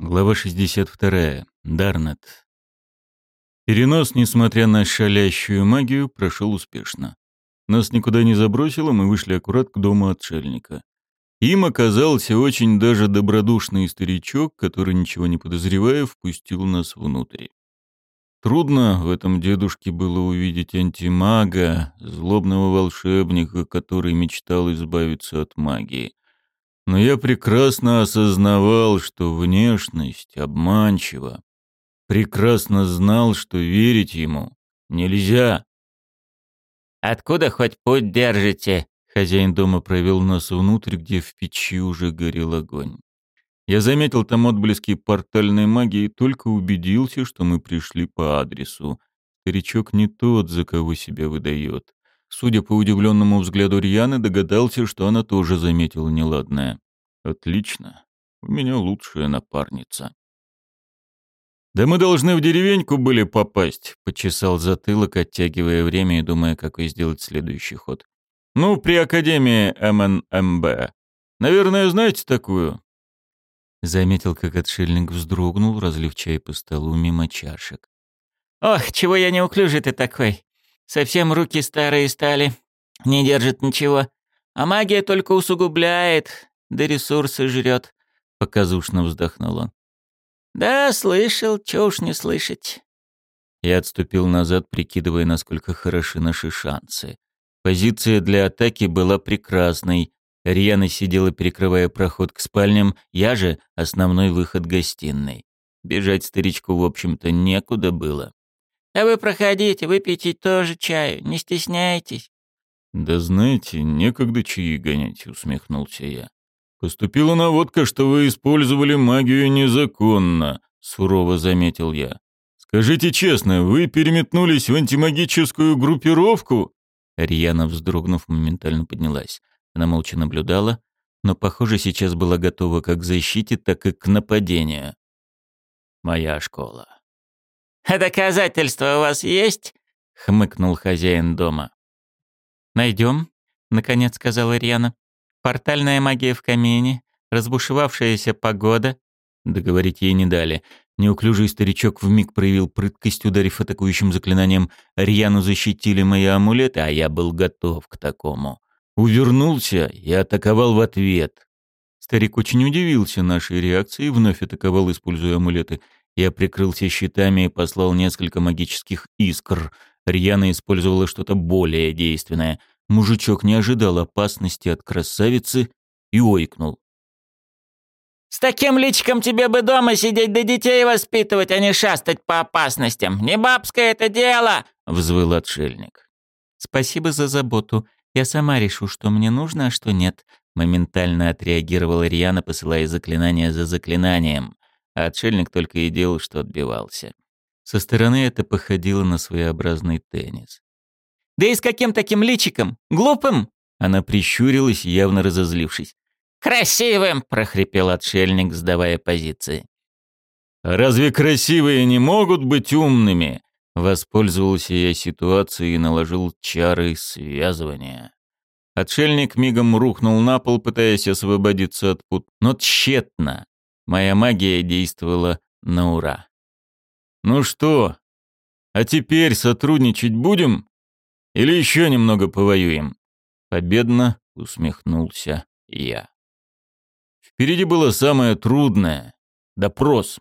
Глава 62. Дарнет. Перенос, несмотря на шалящую магию, прошел успешно. Нас никуда не забросило, мы вышли аккурат к дому отшельника. Им оказался очень даже добродушный старичок, который, ничего не подозревая, впустил нас внутрь. Трудно в этом дедушке было увидеть антимага, злобного волшебника, который мечтал избавиться от магии. Но я прекрасно осознавал, что внешность обманчива. Прекрасно знал, что верить ему нельзя. «Откуда хоть путь держите?» Хозяин дома провел нас внутрь, где в печи уже горел огонь. Я заметил там отблески портальной магии и только убедился, что мы пришли по адресу. Старичок не тот, за кого себя выдает. Судя по удивленному взгляду Рьяны, догадался, что она тоже заметила неладное. Отлично. У меня лучшая напарница. «Да мы должны в деревеньку были попасть», — почесал затылок, оттягивая время и думая, какой сделать следующий ход. «Ну, при Академии МНМБ. Наверное, знаете такую?» Заметил, как отшельник вздрогнул, разлив чай по столу мимо чашек. «Ох, чего я неуклюжий ты такой! Совсем руки старые стали, не держит ничего. А магия только усугубляет, да ресурсы жрет», — показушно вздохнул он. «Да, слышал, чё уж не слышать». Я отступил назад, прикидывая, насколько хороши наши шансы. Позиция для атаки была прекрасной. Рьяна сидела, перекрывая проход к спальням, я же — основной выход гостиной. Бежать старичку, в общем-то, некуда было. «А вы проходите, выпейте тоже чаю, не стесняйтесь». «Да знаете, некогда чаи гонять», — усмехнулся я. «Поступила наводка, что вы использовали магию незаконно», — сурово заметил я. «Скажите честно, вы переметнулись в антимагическую группировку?» Рьяна, вздрогнув, моментально поднялась. Она молча наблюдала, но, похоже, сейчас была готова как к защите, так и к нападению. «Моя школа». «А доказательства у вас есть?» — хмыкнул хозяин дома. «Найдем», — наконец сказала Рьяна. «Портальная магия в камине, разбушевавшаяся погода». Договорить ей не дали. Неуклюжий старичок вмиг проявил прыткость, ударив атакующим заклинанием. Рьяну защитили мои амулеты, а я был готов к такому. Увернулся и атаковал в ответ. Старик очень удивился нашей реакции и вновь атаковал, используя амулеты. Я прикрылся щитами и послал несколько магических искр. Рьяна использовала что-то более действенное. Мужичок не ожидал опасности от красавицы и ойкнул. «С таким личиком тебе бы дома сидеть да детей воспитывать, а не шастать по опасностям. Не бабское это дело!» — взвыл отшельник. «Спасибо за заботу. Я сама решу, что мне нужно, а что нет», — моментально отреагировала Риана, посылая заклинание за заклинанием. А отшельник только и делал, что отбивался. Со стороны это походило на своеобразный теннис. «Да и с каким таким личиком? Глупым?» Она прищурилась, явно разозлившись. «Красивым!» — прохрипел отшельник, сдавая позиции. «Разве красивые не могут быть умными?» Воспользовался я ситуацией и наложил чары связывания. Отшельник мигом рухнул на пол, пытаясь освободиться от пут, но тщетно. Моя магия действовала на ура. «Ну что, а теперь сотрудничать будем? Или еще немного повоюем?» Победно усмехнулся я. Впереди было самое трудное — допрос.